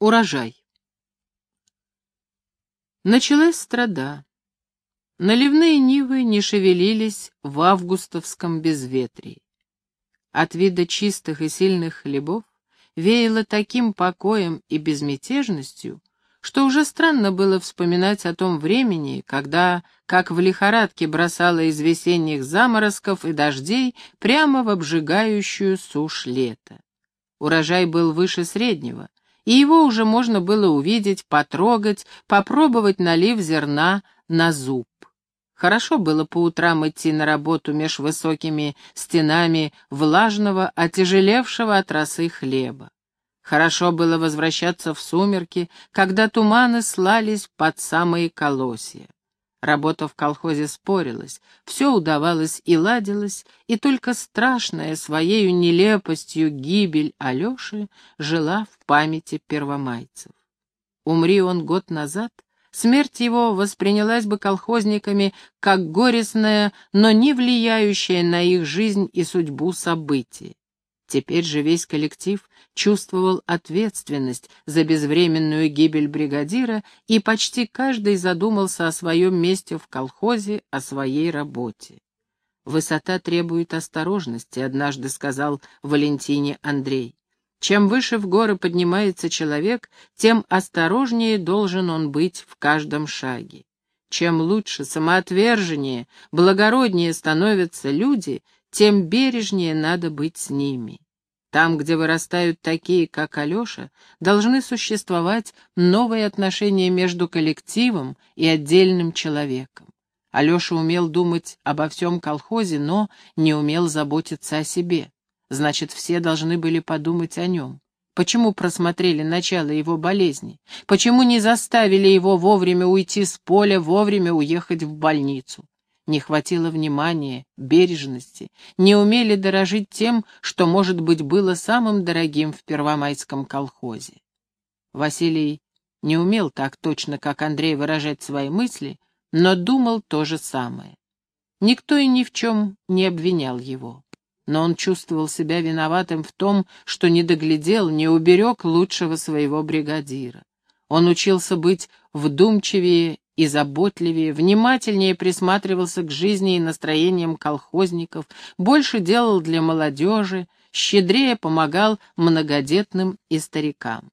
Урожай. Началась страда. Наливные нивы не шевелились в августовском безветрии. От вида чистых и сильных хлебов веяло таким покоем и безмятежностью, что уже странно было вспоминать о том времени, когда, как в лихорадке, бросало из весенних заморозков и дождей прямо в обжигающую сушь лета. Урожай был выше среднего, и его уже можно было увидеть, потрогать, попробовать налив зерна на зуб. Хорошо было по утрам идти на работу меж высокими стенами влажного, отяжелевшего от росы хлеба. Хорошо было возвращаться в сумерки, когда туманы слались под самые колосья. Работа в колхозе спорилась, все удавалось и ладилось, и только страшная своей нелепостью гибель Алеши жила в памяти первомайцев. Умри он год назад, смерть его воспринялась бы колхозниками как горестное, но не влияющее на их жизнь и судьбу событие. Теперь же весь коллектив чувствовал ответственность за безвременную гибель бригадира, и почти каждый задумался о своем месте в колхозе, о своей работе. «Высота требует осторожности», — однажды сказал Валентине Андрей. «Чем выше в горы поднимается человек, тем осторожнее должен он быть в каждом шаге. Чем лучше, самоотверженнее, благороднее становятся люди, тем бережнее надо быть с ними. Там, где вырастают такие, как Алеша, должны существовать новые отношения между коллективом и отдельным человеком. Алеша умел думать обо всем колхозе, но не умел заботиться о себе. Значит, все должны были подумать о нем. Почему просмотрели начало его болезни? Почему не заставили его вовремя уйти с поля, вовремя уехать в больницу? Не хватило внимания, бережности, не умели дорожить тем, что, может быть, было самым дорогим в Первомайском колхозе. Василий не умел так точно, как Андрей, выражать свои мысли, но думал то же самое. Никто и ни в чем не обвинял его. Но он чувствовал себя виноватым в том, что не доглядел, не уберег лучшего своего бригадира. Он учился быть вдумчивее и заботливее, внимательнее присматривался к жизни и настроениям колхозников, больше делал для молодежи, щедрее помогал многодетным и старикам.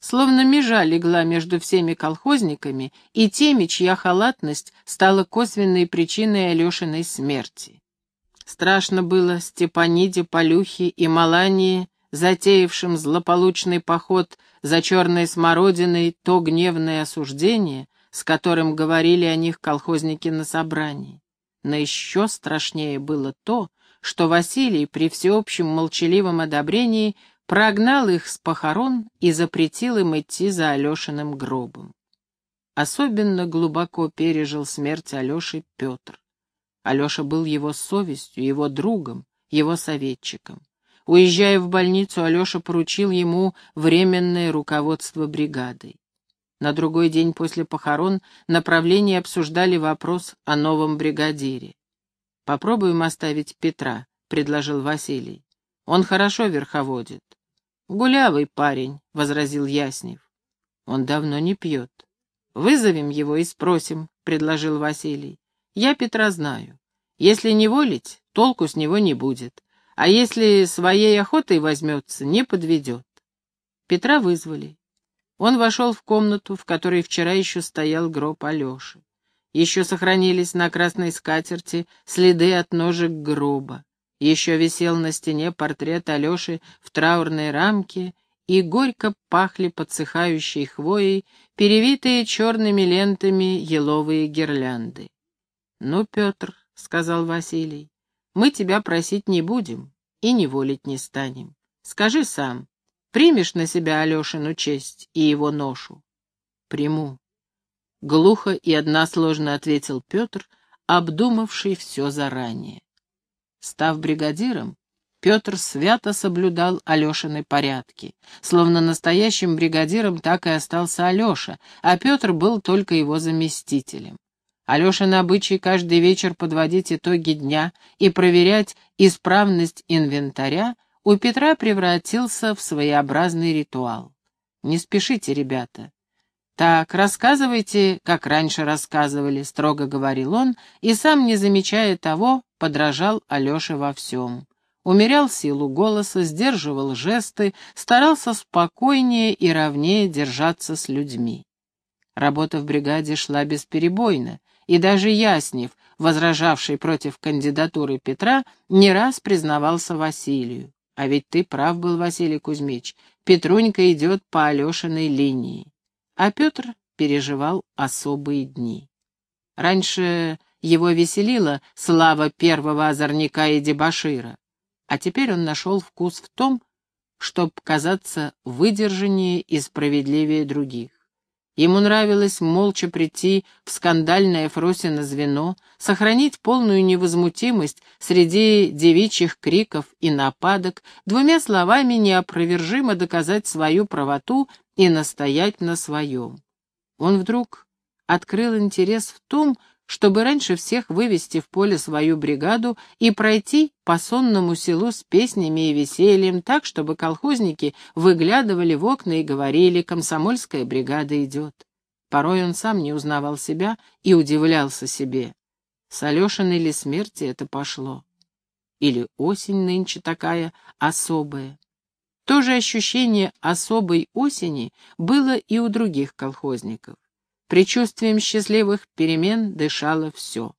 Словно межа легла между всеми колхозниками и теми, чья халатность стала косвенной причиной Алешиной смерти. Страшно было Степаниде, Полюхе и Малании, затеявшим злополучный поход за черной смородиной, то гневное осуждение, с которым говорили о них колхозники на собрании. Но еще страшнее было то, что Василий при всеобщем молчаливом одобрении прогнал их с похорон и запретил им идти за Алешиным гробом. Особенно глубоко пережил смерть Алеши Петр. Алеша был его совестью, его другом, его советчиком. Уезжая в больницу, Алеша поручил ему временное руководство бригадой. На другой день после похорон направление обсуждали вопрос о новом бригадире. «Попробуем оставить Петра», — предложил Василий. «Он хорошо верховодит». «Гулявый парень», — возразил Яснев. «Он давно не пьет». «Вызовем его и спросим», — предложил Василий. «Я Петра знаю. Если не волить, толку с него не будет. А если своей охотой возьмется, не подведет». Петра вызвали. Он вошел в комнату, в которой вчера еще стоял гроб Алеши. Еще сохранились на красной скатерти следы от ножек гроба. Еще висел на стене портрет Алеши в траурной рамке, и горько пахли подсыхающей хвоей, перевитые черными лентами еловые гирлянды. «Ну, Петр», — сказал Василий, — «мы тебя просить не будем и не волить не станем. Скажи сам, Примешь на себя Алешину честь и его ношу? Приму. Глухо и односложно ответил Петр, обдумавший все заранее. Став бригадиром, Петр свято соблюдал Алешины порядки. Словно настоящим бригадиром так и остался Алеша, а Петр был только его заместителем. Алешин обычай каждый вечер подводить итоги дня и проверять исправность инвентаря у Петра превратился в своеобразный ритуал. Не спешите, ребята. «Так, рассказывайте, как раньше рассказывали», — строго говорил он, и сам, не замечая того, подражал Алёше во всем. Умерял силу голоса, сдерживал жесты, старался спокойнее и ровнее держаться с людьми. Работа в бригаде шла бесперебойно, и даже Яснев, возражавший против кандидатуры Петра, не раз признавался Василию. «А ведь ты прав был, Василий Кузьмич, Петрунька идет по Алешиной линии». А Петр переживал особые дни. Раньше его веселила слава первого озорника и дебошира, а теперь он нашел вкус в том, чтобы казаться выдержаннее и справедливее других. Ему нравилось молча прийти в скандальное Фросино звено, сохранить полную невозмутимость среди девичьих криков и нападок, двумя словами неопровержимо доказать свою правоту и настоять на своем. Он вдруг открыл интерес в том, чтобы раньше всех вывести в поле свою бригаду и пройти по сонному селу с песнями и весельем так, чтобы колхозники выглядывали в окна и говорили «Комсомольская бригада идет». Порой он сам не узнавал себя и удивлялся себе. С Алешиной ли смерти это пошло? Или осень нынче такая особая? То же ощущение особой осени было и у других колхозников. Причувствием счастливых перемен дышало все.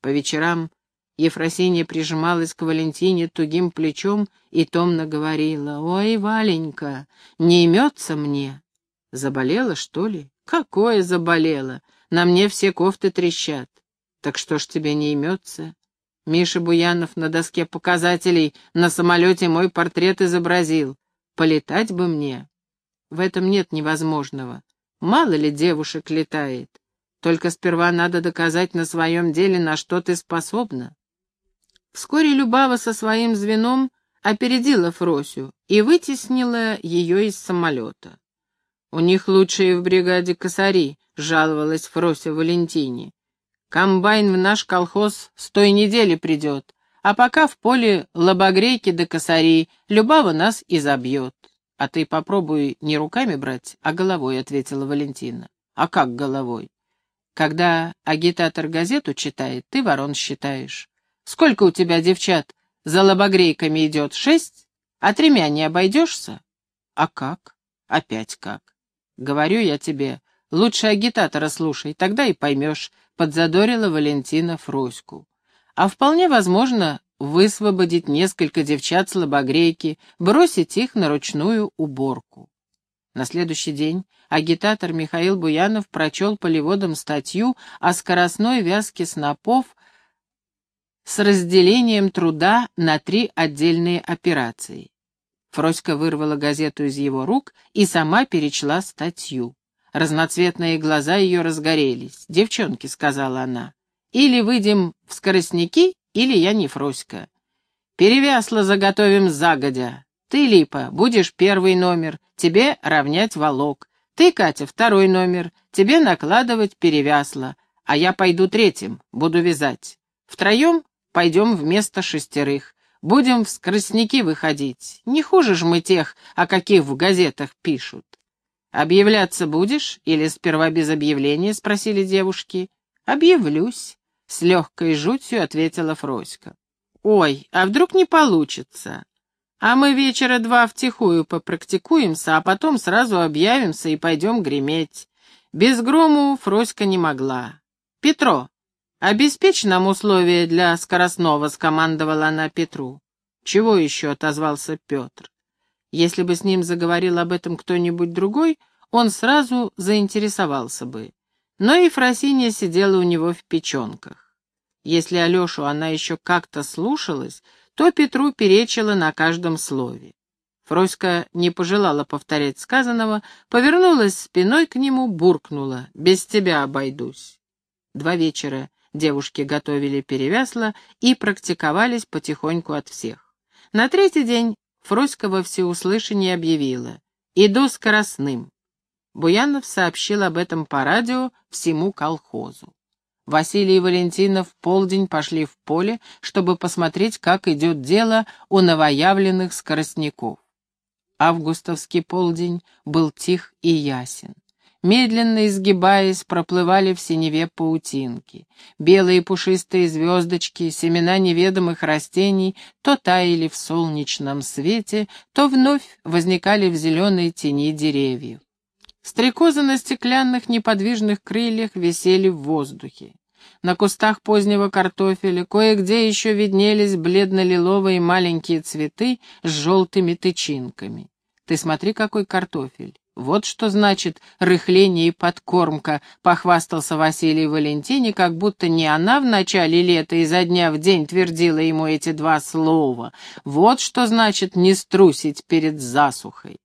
По вечерам Ефросинья прижималась к Валентине тугим плечом и томно говорила, «Ой, Валенька, не имется мне». Заболела, что ли? Какое заболела? На мне все кофты трещат. Так что ж тебе не имется? Миша Буянов на доске показателей на самолете мой портрет изобразил. Полетать бы мне. В этом нет невозможного. Мало ли девушек летает. Только сперва надо доказать на своем деле, на что ты способна. Вскоре Любава со своим звеном опередила Фросю и вытеснила ее из самолета. «У них лучшие в бригаде косари», — жаловалась Фрося Валентине. «Комбайн в наш колхоз с той недели придет, а пока в поле лобогрейки да косари, Любава нас и забьет. А ты попробуй не руками брать, а головой, — ответила Валентина. А как головой? Когда агитатор газету читает, ты ворон считаешь. Сколько у тебя девчат за лобогрейками идет? Шесть? А тремя не обойдешься? А как? Опять как? Говорю я тебе, лучше агитатора слушай, тогда и поймешь, — подзадорила Валентина Фроську. А вполне возможно высвободить несколько девчат с лобогрейки, бросить их на ручную уборку. На следующий день агитатор Михаил Буянов прочел полеводом статью о скоростной вязке снопов с разделением труда на три отдельные операции. Фроська вырвала газету из его рук и сама перечла статью. Разноцветные глаза ее разгорелись. «Девчонки», — сказала она, или выйдем в скоростники, или я не Фроська. Перевясло заготовим загодя. Ты, Липа, будешь первый номер, тебе равнять волок. Ты, Катя, второй номер, тебе накладывать перевясло, а я пойду третьим, буду вязать. Втроем пойдем вместо шестерых. Будем в скоростники выходить. Не хуже ж мы тех, о каких в газетах пишут. «Объявляться будешь или сперва без объявления?» — спросили девушки. «Объявлюсь», — с легкой жутью ответила Фроська. «Ой, а вдруг не получится? А мы вечера два втихую попрактикуемся, а потом сразу объявимся и пойдем греметь». Без грому Фроська не могла. «Петро, обеспечь нам условия для скоростного», — скомандовала она Петру. «Чего еще?» — отозвался Петр. Если бы с ним заговорил об этом кто-нибудь другой, он сразу заинтересовался бы. Но Ефросинья сидела у него в печенках. Если Алешу она еще как-то слушалась, то Петру перечила на каждом слове. Фроська не пожелала повторять сказанного, повернулась спиной к нему, буркнула «Без тебя обойдусь». Два вечера девушки готовили перевясло и практиковались потихоньку от всех. На третий день Фроська во всеуслышание объявила «Иду скоростным». Буянов сообщил об этом по радио всему колхозу. Василий и Валентина в полдень пошли в поле, чтобы посмотреть, как идет дело у новоявленных скоростников. Августовский полдень был тих и ясен. Медленно изгибаясь, проплывали в синеве паутинки. Белые пушистые звездочки, семена неведомых растений то таяли в солнечном свете, то вновь возникали в зеленой тени деревьев. Стрекозы на стеклянных неподвижных крыльях висели в воздухе. На кустах позднего картофеля кое-где еще виднелись бледно-лиловые маленькие цветы с желтыми тычинками. Ты смотри, какой картофель. «Вот что значит рыхление и подкормка», — похвастался Василий Валентине, как будто не она в начале лета изо дня в день твердила ему эти два слова. «Вот что значит не струсить перед засухой».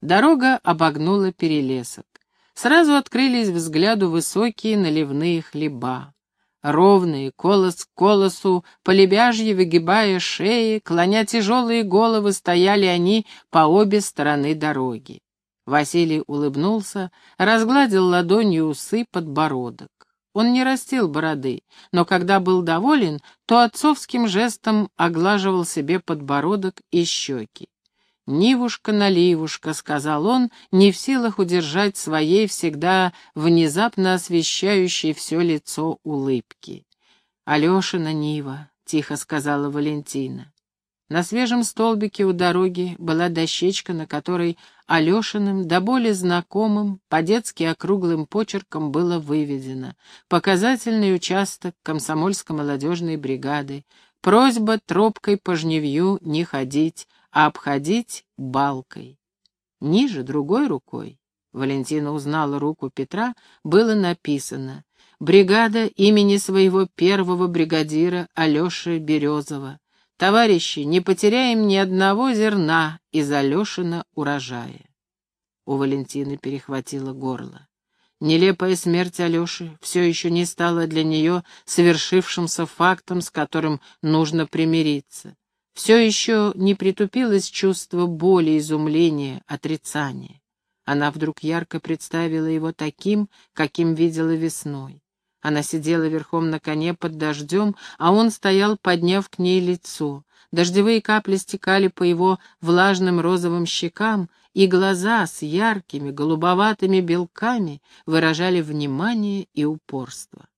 Дорога обогнула перелесок. Сразу открылись взгляду высокие наливные хлеба. Ровные, колос к колосу, полебяжьи выгибая шеи, клоня тяжелые головы, стояли они по обе стороны дороги. Василий улыбнулся, разгладил ладонью усы подбородок. Он не растил бороды, но когда был доволен, то отцовским жестом оглаживал себе подбородок и щеки. «Нивушка-наливушка», — сказал он, не в силах удержать своей всегда внезапно освещающей все лицо улыбки. «Алешина Нива», — тихо сказала Валентина. На свежем столбике у дороги была дощечка, на которой Алешиным, до боли знакомым, по-детски округлым почерком было выведено «Показательный участок комсомольско-молодежной бригады. Просьба тропкой по жневью не ходить, а обходить балкой». Ниже, другой рукой, Валентина узнала руку Петра, было написано «Бригада имени своего первого бригадира Алеши Березова». Товарищи, не потеряем ни одного зерна из Алешина урожая. У Валентины перехватило горло. Нелепая смерть Алеши все еще не стала для нее совершившимся фактом, с которым нужно примириться. Все еще не притупилось чувство боли, изумления, отрицания. Она вдруг ярко представила его таким, каким видела весной. Она сидела верхом на коне под дождем, а он стоял, подняв к ней лицо. Дождевые капли стекали по его влажным розовым щекам, и глаза с яркими голубоватыми белками выражали внимание и упорство.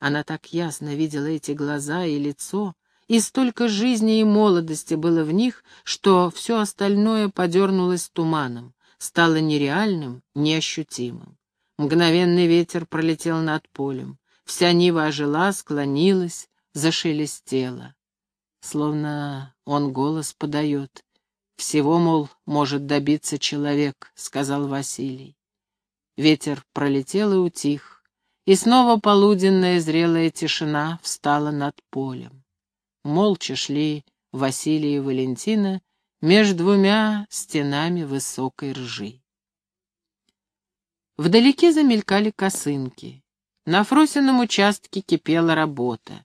Она так ясно видела эти глаза и лицо, и столько жизни и молодости было в них, что все остальное подернулось туманом, стало нереальным, неощутимым. Мгновенный ветер пролетел над полем. Вся нива ожила, склонилась, зашелестела. Словно он голос подает. «Всего, мол, может добиться человек», — сказал Василий. Ветер пролетел и утих, и снова полуденная зрелая тишина встала над полем. Молча шли Василий и Валентина между двумя стенами высокой ржи. Вдалеке замелькали косынки. На Фросином участке кипела работа.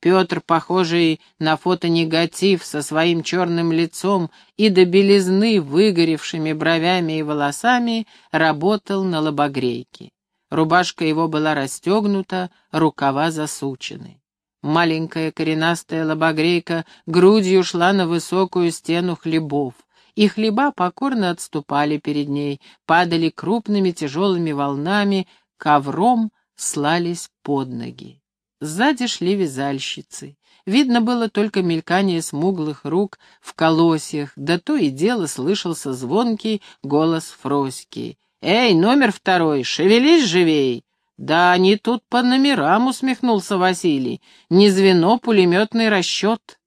Петр, похожий на фотонегатив со своим черным лицом и до белизны выгоревшими бровями и волосами, работал на лобогрейке. Рубашка его была расстегнута, рукава засучены. Маленькая коренастая лобогрейка грудью шла на высокую стену хлебов, и хлеба покорно отступали перед ней, падали крупными тяжелыми волнами, ковром, слались под ноги. Сзади шли вязальщицы. Видно было только мелькание смуглых рук в колосьях, да то и дело слышался звонкий голос Фроськи. «Эй, номер второй, шевелись живей!» «Да они тут по номерам», — усмехнулся Василий. «Не звено, пулеметный расчет».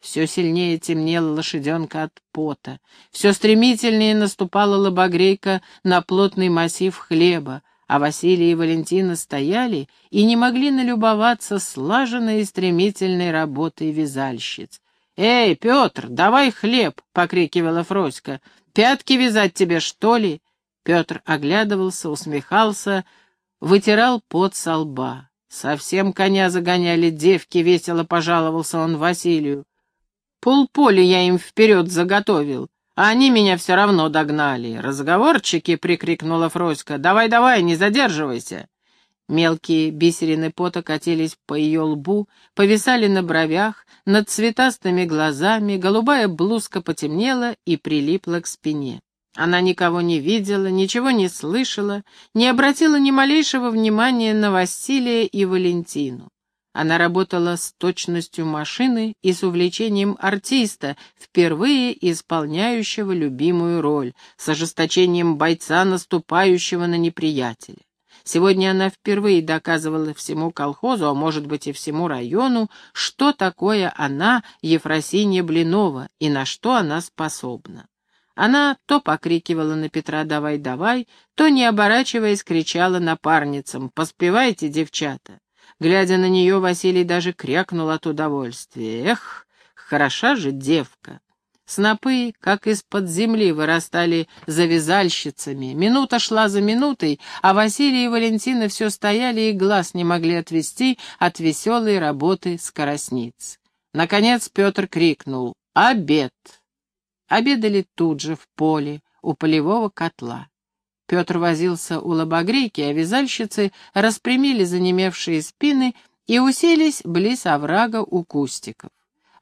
Все сильнее темнела лошаденка от пота. Все стремительнее наступала лобогрейка на плотный массив хлеба а Василий и Валентина стояли и не могли налюбоваться слаженной и стремительной работой вязальщиц. «Эй, Петр, давай хлеб!» — покрикивала Фроська. «Пятки вязать тебе, что ли?» Петр оглядывался, усмехался, вытирал пот со лба. «Совсем коня загоняли девки», — весело пожаловался он Василию. «Полполя я им вперед заготовил. А они меня все равно догнали. «Разговорчики!» — прикрикнула Фроська. «Давай-давай, не задерживайся!» Мелкие бисерины пота катились по ее лбу, повисали на бровях, над цветастыми глазами, голубая блузка потемнела и прилипла к спине. Она никого не видела, ничего не слышала, не обратила ни малейшего внимания на Василия и Валентину. Она работала с точностью машины и с увлечением артиста, впервые исполняющего любимую роль, с ожесточением бойца, наступающего на неприятеля. Сегодня она впервые доказывала всему колхозу, а может быть и всему району, что такое она, Ефросинья Блинова, и на что она способна. Она то покрикивала на Петра «давай, давай», то, не оборачиваясь, кричала напарницам «поспевайте, девчата». Глядя на нее, Василий даже крякнул от удовольствия. «Эх, хороша же девка!» Снопы, как из-под земли, вырастали за вязальщицами. Минута шла за минутой, а Василий и Валентина все стояли и глаз не могли отвести от веселой работы скоростниц. Наконец Петр крикнул «Обед!». Обедали тут же в поле, у полевого котла. Петр возился у лобогрейки, а вязальщицы распрямили занемевшие спины и уселись близ оврага у кустиков.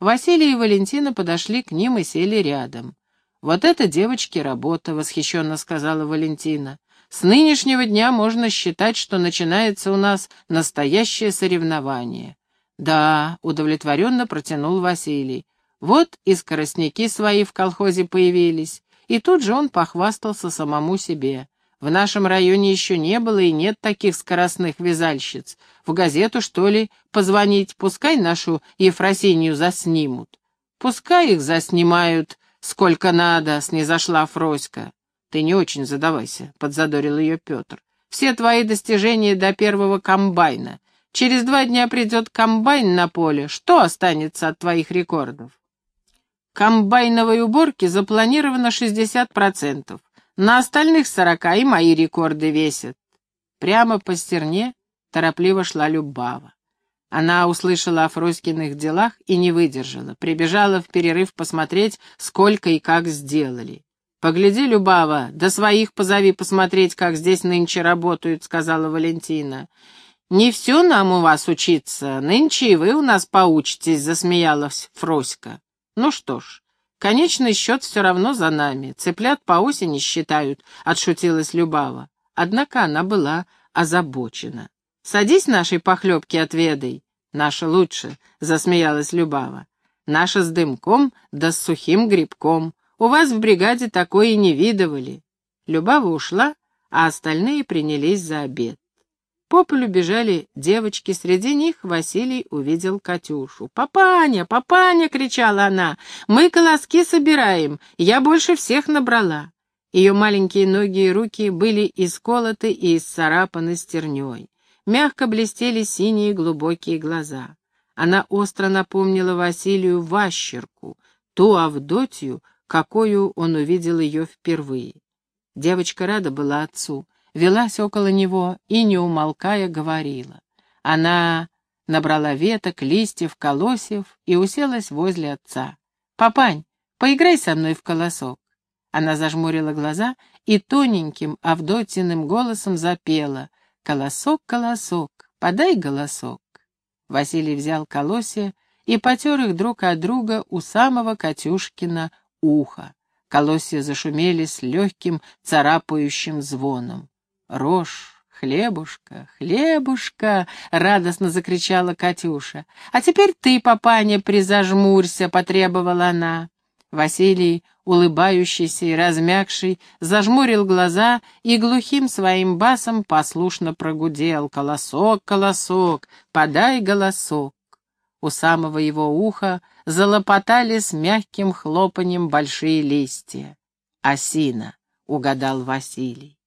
Василий и Валентина подошли к ним и сели рядом. «Вот это, девочки, работа», — восхищенно сказала Валентина. «С нынешнего дня можно считать, что начинается у нас настоящее соревнование». «Да», — удовлетворенно протянул Василий. «Вот и скоростники свои в колхозе появились». И тут же он похвастался самому себе. В нашем районе еще не было и нет таких скоростных вязальщиц. В газету, что ли, позвонить, пускай нашу Ефросинью заснимут. Пускай их заснимают, сколько надо, снизошла Фроська. Ты не очень задавайся, подзадорил ее Петр. Все твои достижения до первого комбайна. Через два дня придет комбайн на поле. Что останется от твоих рекордов? Комбайновой уборки запланировано 60%. На остальных сорока и мои рекорды весят. Прямо по стерне торопливо шла Любава. Она услышала о Фроськиных делах и не выдержала. Прибежала в перерыв посмотреть, сколько и как сделали. «Погляди, Любава, до своих позови посмотреть, как здесь нынче работают», — сказала Валентина. «Не все нам у вас учиться, нынче и вы у нас поучитесь», — засмеялась Фроська. «Ну что ж, Конечный счет все равно за нами. Цыплят по осени считают, — отшутилась Любава. Однако она была озабочена. «Садись нашей похлебки отведай». «Наша лучше», — засмеялась Любава. «Наша с дымком, да с сухим грибком. У вас в бригаде такое не видывали». Любава ушла, а остальные принялись за обед. По полю бежали девочки, среди них Василий увидел Катюшу. «Папаня, папаня!» — кричала она. «Мы колоски собираем, я больше всех набрала». Ее маленькие ноги и руки были исколоты и исцарапаны стерней. Мягко блестели синие глубокие глаза. Она остро напомнила Василию ващерку, ту Авдотью, какую он увидел ее впервые. Девочка рада была отцу — велась около него и, не умолкая, говорила. Она набрала веток, листьев, колосьев и уселась возле отца. «Папань, поиграй со мной в колосок». Она зажмурила глаза и тоненьким Авдотиным голосом запела «Колосок, колосок, подай голосок». Василий взял колосья и потер их друг от друга у самого Катюшкина уха. Колосья зашумели с легким царапающим звоном. «Рожь, хлебушка, хлебушка!» — радостно закричала Катюша. «А теперь ты, папаня, призажмурься!» — потребовала она. Василий, улыбающийся и размягший, зажмурил глаза и глухим своим басом послушно прогудел «Колосок, колосок, подай голосок!» У самого его уха залопотали с мягким хлопаньем большие листья. «Осина!» — угадал Василий.